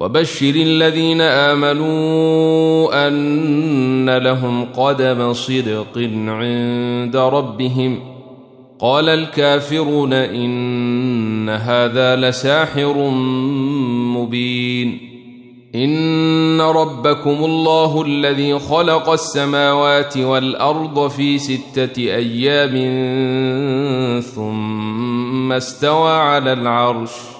وبشر الذين آمنوا أن لهم قدم صدق عند ربهم. قال الكافرون إن هذا لساحر مبين. إن ربكم الله الذي خلق السماوات والأرض في ستة أيام ثم استوى على العرش.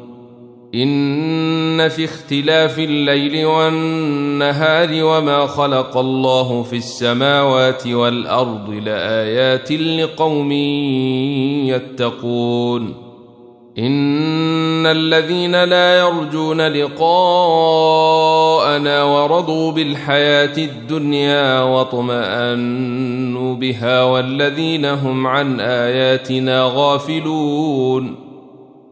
إن في اختلاف الليل والنهار وما خلق الله في السماوات والأرض لآيات لقوم يتقون. إن الذين لا يرجون لقاءنا ورضوا بالحياة الدنيا واطمأنوا بها والذين هم عن آياتنا غافلون.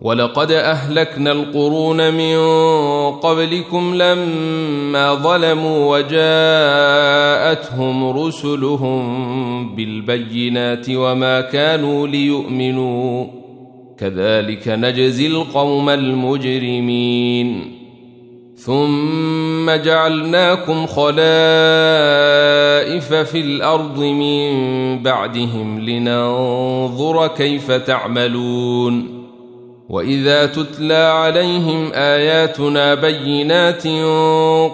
ولقد أهلكنا القرون من قبلكم لما ظلموا وجاءتهم رسلهم بالبينات وما كانوا ليؤمنوا. كذلك نجزي القوم المجرمين. ثم جعلناكم خلائف في الأرض من بعدهم لننظر كيف تعملون. واذا تتلى عليهم اياتنا بينات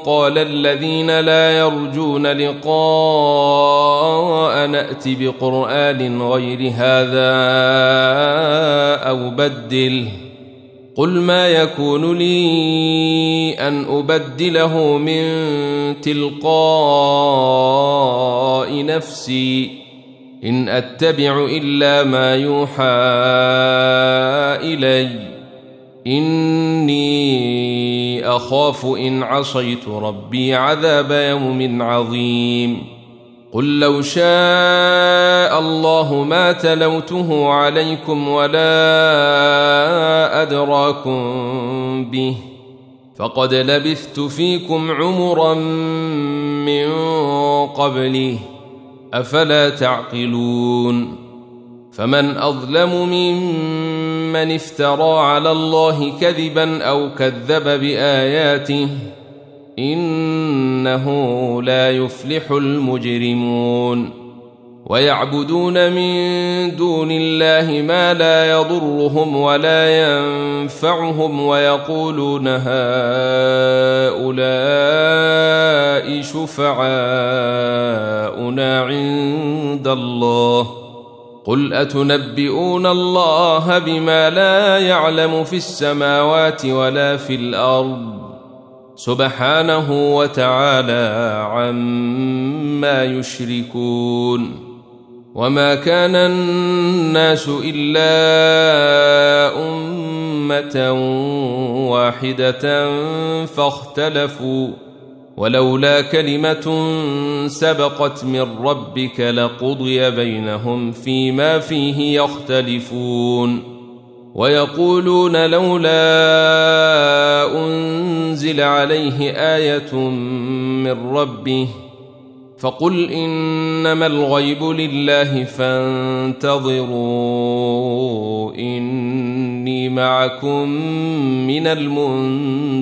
قال الذين لا يرجون لقاء نات بقران غير هذا أو بدله قل ما يكون لي ان ابدله من تلقاء نفسي إن أتبع إلا ما يوحى إلي. إني أخاف إن عصيت ربي عذاب يوم عظيم. قل لو شاء الله ما تلوته عليكم ولا أدراكم به. فقد لبثت فيكم عمرا من قبله. أفلا تعقلون فمن أظلم ممن افترى على الله كذبا أو كذب بآياته إنه لا يفلح المجرمون ويعبدون من دون الله ما لا يضرهم ولا ينفعهم ويقولون هؤلاء شفعاؤنا عند الله قل أتنبئون الله بما لا يعلم في السماوات ولا في الأرض سبحانه وتعالى عما يشركون وما كان الناس الا امه واحدة فاختلفوا ولولا كلمه سبقت من ربك لقضي بينهم فيما فيه يختلفون ويقولون لولا انزل عليه إيه من ربه فقل إنما الغيب لله فانتظروا إني معكم من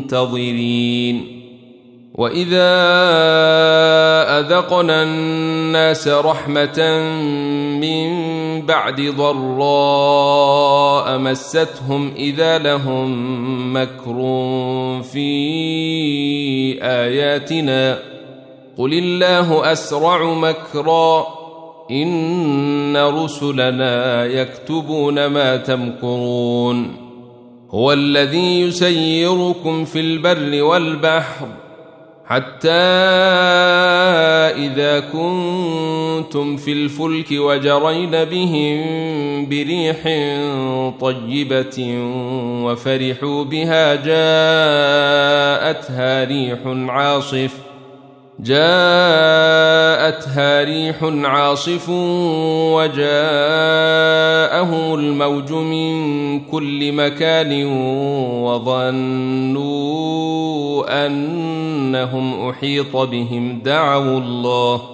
المنتظرين. وإذا أذقنا الناس رحمة من بعد ضراء مستهم إذا لهم مكر في آياتنا. قل الله اسرع مكرا ان رسلنا يكتبون ما تمكرون هو الذي يسيركم في البر والبحر حتى إذا كنتم في الفلك وجرين بهم بريح طيبة وفرحوا بها جاءتها ريح عاصف جاءتها ريح عاصف وجاءهم الموج من كل مكان وظنوا أنهم أحيط بهم. دعوا الله.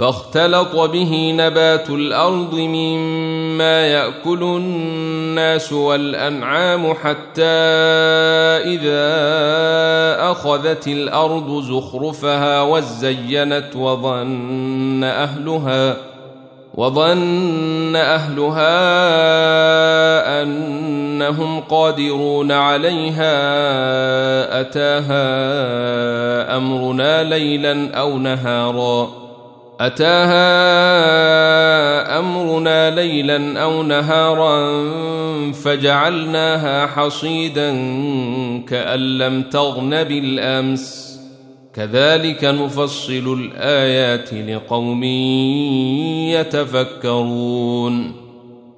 فاختلط به نبات الأرض مما يأكل الناس والأنعام حتى إذا أخذت الأرض زخرفها وزينت وظن أهلها وظن أهلها أنهم قادرون عليها أتاها أمرنا ليلا أو نهارا أتاها أمرنا ليلا أو نهارا فجعلناها حصيدا كأن لم تغن بالأمس. كذلك نفصل الآيات لقوم يتفكرون.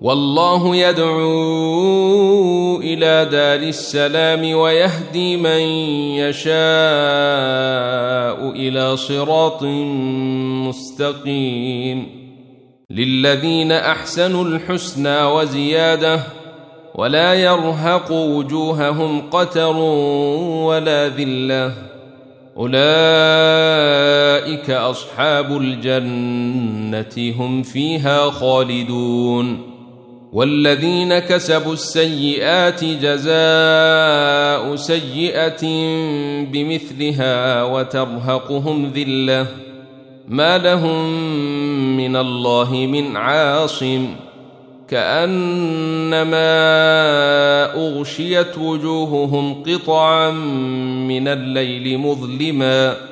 والله يدعو إلى دار السلام ويهدي من يشاء إلى صراط مستقيم. للذين أحسنوا الحسنى وزيادة ولا يرهق وجوههم قتر ولا ذلة. أولئك أصحاب الجنة هم فيها خالدون. والذين كسبوا السيئات جزاء سيئة بمثلها وترهقهم ذلة. ما لهم من الله من عاصم. كأنما أغشيت وجوههم قطعا من الليل مظلما.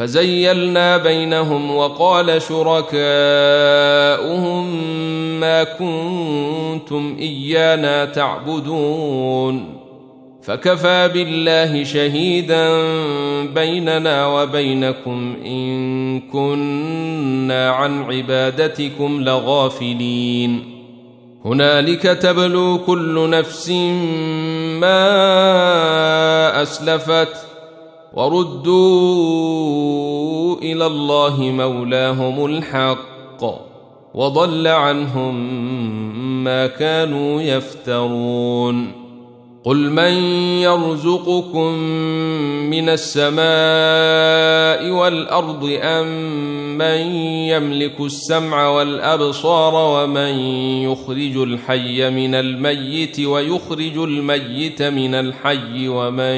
فزيلنا بينهم وقال شركاؤهم ما كنتم إيانا تعبدون. فكفى بالله شهيدا بيننا وبينكم إن كنا عن عبادتكم لغافلين. هنالك تبلو كل نفس ما أسلفت وردوا إلى الله مولاهم الحق وضل عنهم ما كانوا يفترون قل من يرزقكم من السماء والارض ام من يملك السمع والابصار ومن يخرج الحي من الميت ويخرج الميت من الحي ومن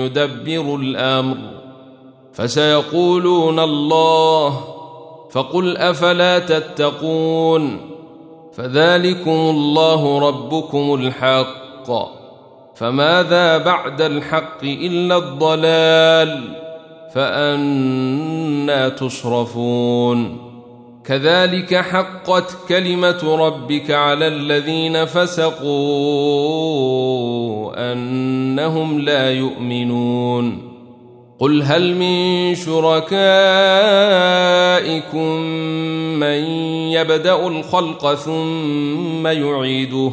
يدبر الامر فسيقولون الله فقل افلا تتقون فذلكم الله ربكم الحق فماذا بعد الحق إلا الضلال فأنا تصرفون كذلك حقت كلمة ربك على الذين فسقوا أنهم لا يؤمنون قل هل من شركائكم من يبدأ الخلق ثم يعيده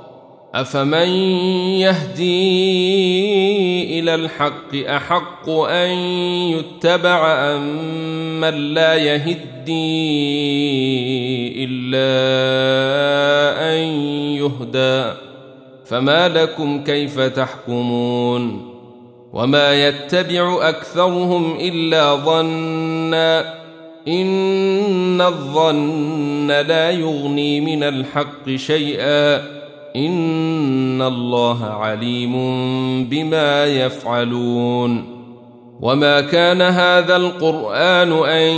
افمن يهدي إلى الحق احق ان يتبع ام من لا يهدي الا ان يهدى فما لكم كيف تحكمون وما يتبع اكثرهم الا ظنا ان الظن لا يغني من الحق شيئا ان الله عليم بما يفعلون وما كان هذا القران ان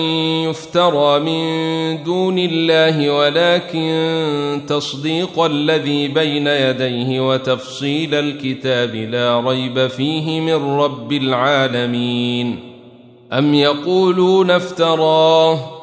يفترى من دون الله ولكن تصديق الذي بين يديه وتفصيل الكتاب لا ريب فيه من رب العالمين ام يقولون افتراه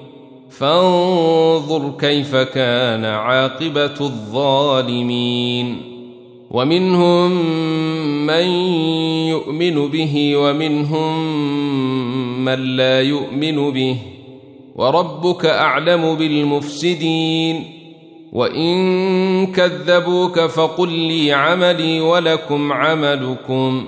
فانظر كيف كان عاقبة الظالمين. ومنهم من يؤمن به ومنهم من لا يؤمن به. وربك أعلم بالمفسدين. وإن كذبوك فقل لي عملي ولكم عملكم.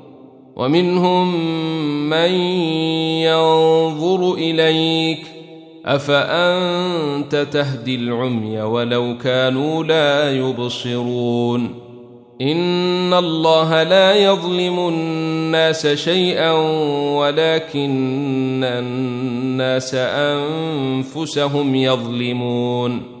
ومنهم من ينظر إليك أفأنت تهدي العمي ولو كانوا لا يبصرون إن الله لا يظلم الناس شيئا ولكن الناس أنفسهم يظلمون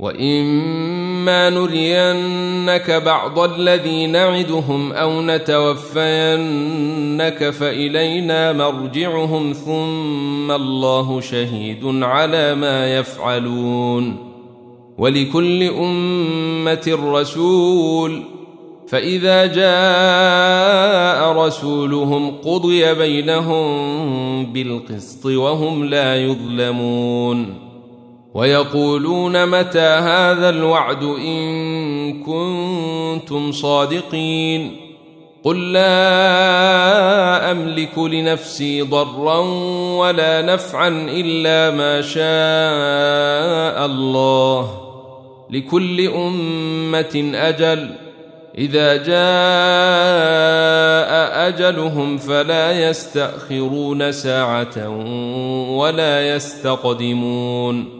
واما نرينك بعض الذي نعدهم أو نتوفينك فالينا مرجعهم ثم الله شهيد على ما يفعلون ولكل امه رسول فاذا جاء رسولهم قضي بينهم بالقسط وهم لا يظلمون ويقولون متى هذا الوعد إن كنتم صادقين قل لا أملك لنفسي ضرا ولا نفعا إلا ما شاء الله لكل أمة أجل إذا جاء أجلهم فلا يستأخرون ساعة ولا يستقدمون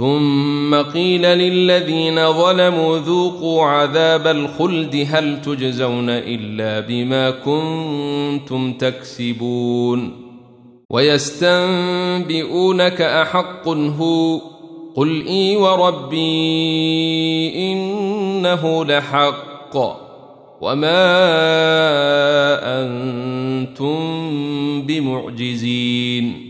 ثم قيل للذين ظلموا ذوقوا عذاب الخلد هل تجزون إلا بما كنتم تكسبون ويستنبئونك أحق هو قل إي وربي إنه لحق وما أنتم بمعجزين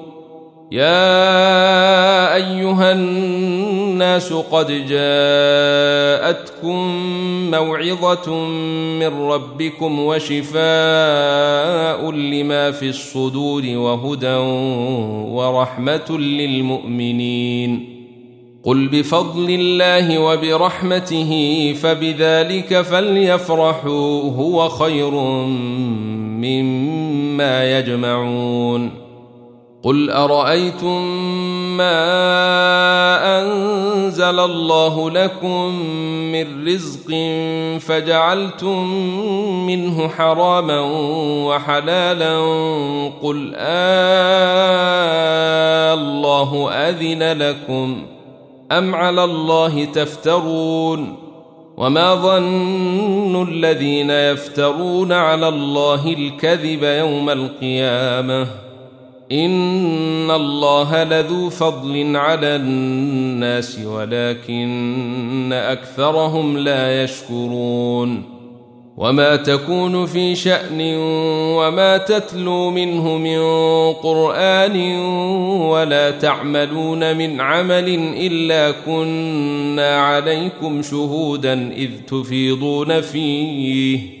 يا أيها الناس قد جاءتكم موعظة من ربكم وشفاء لما في الصدور وهدى ورحمة للمؤمنين. قل بفضل الله وبرحمته فبذلك فليفرحوا هو خير مما يجمعون. قل ارايتم ما انزل الله لكم من رزق فجعلتم منه حراما وحلالا قل آه الله اذن لكم ام على الله تفترون وما ظن الذين يفترون على الله الكذب يوم القيامه ان الله لذو فضل على الناس ولكن اكثرهم لا يشكرون وما تكون في شان وما تتلو منه من قران ولا تعملون من عمل الا كنا عليكم شهودا اذ تفيضون فيه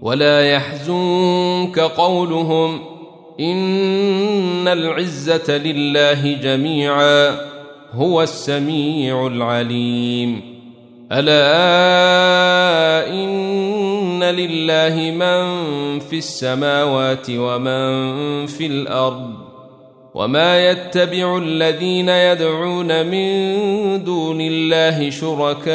ولا يحزنك قولهم إن العزة لله جميعا هو السميع العليم. ألا إن لله من في السماوات ومن في الأرض وما يتبع الذين يدعون من دون الله شركاء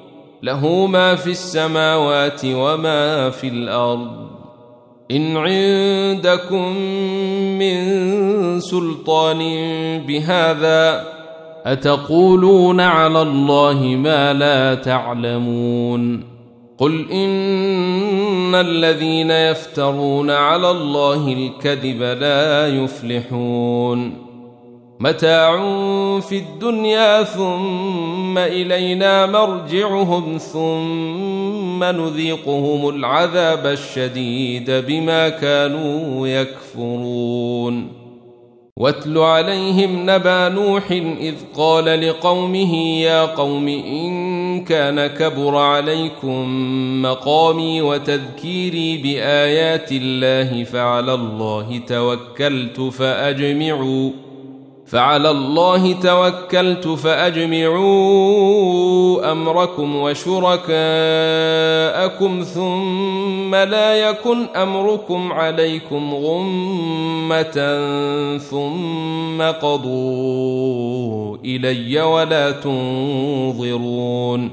له ما في السماوات وما في الأرض. إن عندكم من سلطان بهذا أتقولون على الله ما لا تعلمون. قل إن الذين يفترون على الله الكذب لا يفلحون. متاع في الدنيا ثم إلينا مرجعهم ثم نذيقهم العذاب الشديد بما كانوا يكفرون. واتل عليهم نبا نوح إذ قال لقومه يا قوم إن كان كبر عليكم مقامي وتذكيري بآيات الله فعلى الله توكلت فأجمعوا فعلى الله توكلت فأجمعوا أمركم وشركاءكم ثم لا يكن أمركم عليكم غمة ثم قضوا إلي ولا تنظرون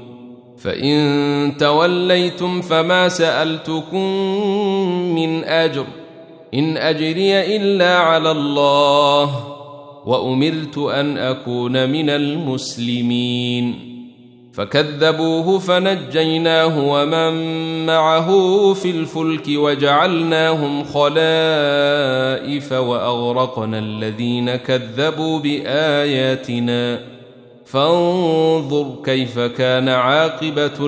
فإن توليتم فما سألتكم من أجر إن أجري إلا على الله وأمرت أن أكون من المسلمين. فكذبوه فنجيناه ومن معه في الفلك وجعلناهم خلائف وأغرقنا الذين كذبوا بآياتنا. فانظر كيف كان عاقبة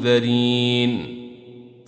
المنذرين.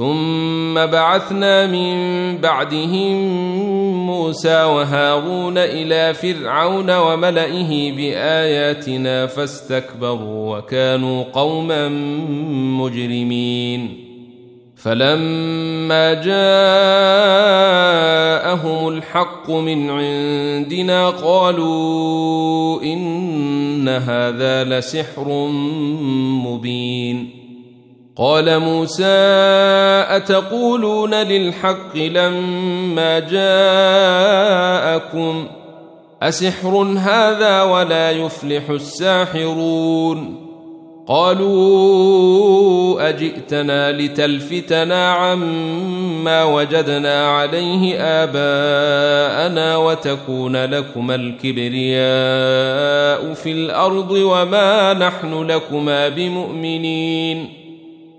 ثم بعثنا من بعدهم موسى وهارون إلى فرعون وملئه بآياتنا فاستكبروا وكانوا قوما مجرمين. فلما جاءهم الحق من عندنا قالوا إن هذا لسحر مبين. قال موسى أتقولون للحق لما جاءكم؟ أسحر هذا ولا يفلح الساحرون. قالوا أجئتنا لتلفتنا عما وجدنا عليه آباءنا وتكون لكما الكبرياء في الأرض وما نحن لكما بمؤمنين.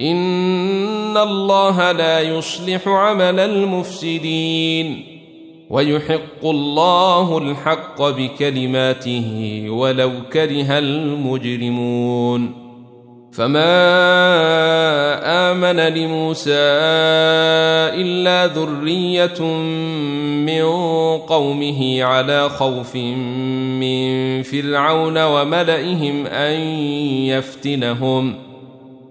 إن الله لا يصلح عمل المفسدين ويحق الله الحق بكلماته ولو كره المجرمون فما آمن لموسى إلا ذرية من قومه على خوف من فرعون وملئهم أن يفتنهم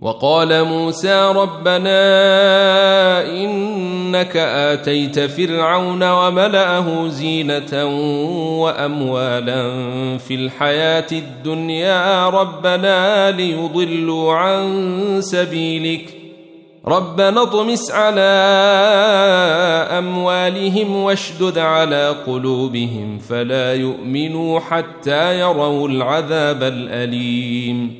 وقال موسى ربنا إنك آتيت فرعون وملأه زينة وأموالا في الحياة الدنيا ربنا ليضلوا عن سبيلك ربنا اطمس على أموالهم واشدد على قلوبهم فلا يؤمنوا حتى يروا العذاب الأليم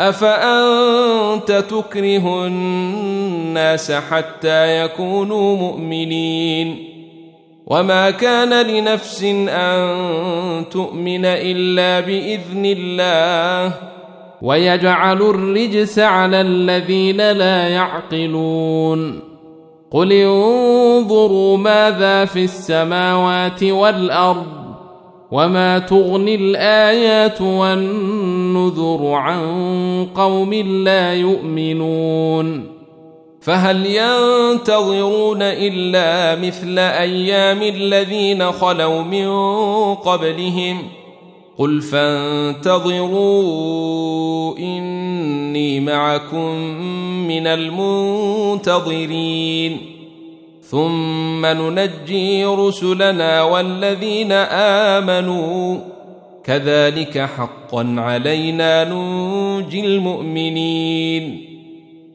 أفأنت تكره الناس حتى يكونوا مؤمنين؟ وما كان لنفس أن تؤمن إلا بإذن الله. ويجعل الرجس على الذين لا يعقلون. قل انظروا ماذا في السماوات والأرض. وما تغني الايات والنذر عن قوم لا يؤمنون فهل ينتظرون الا مثل أيام الذين خلوا من قبلهم قل فانتظروا اني معكم من المنتظرين ثم ننجي رسلنا والذين امنوا. كذلك حقا علينا ننجي المؤمنين.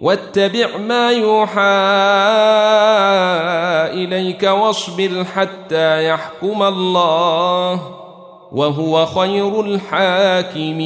واتبع ما يوحى إليك واصبر حتى يحكم الله وهو خير الحاكمين.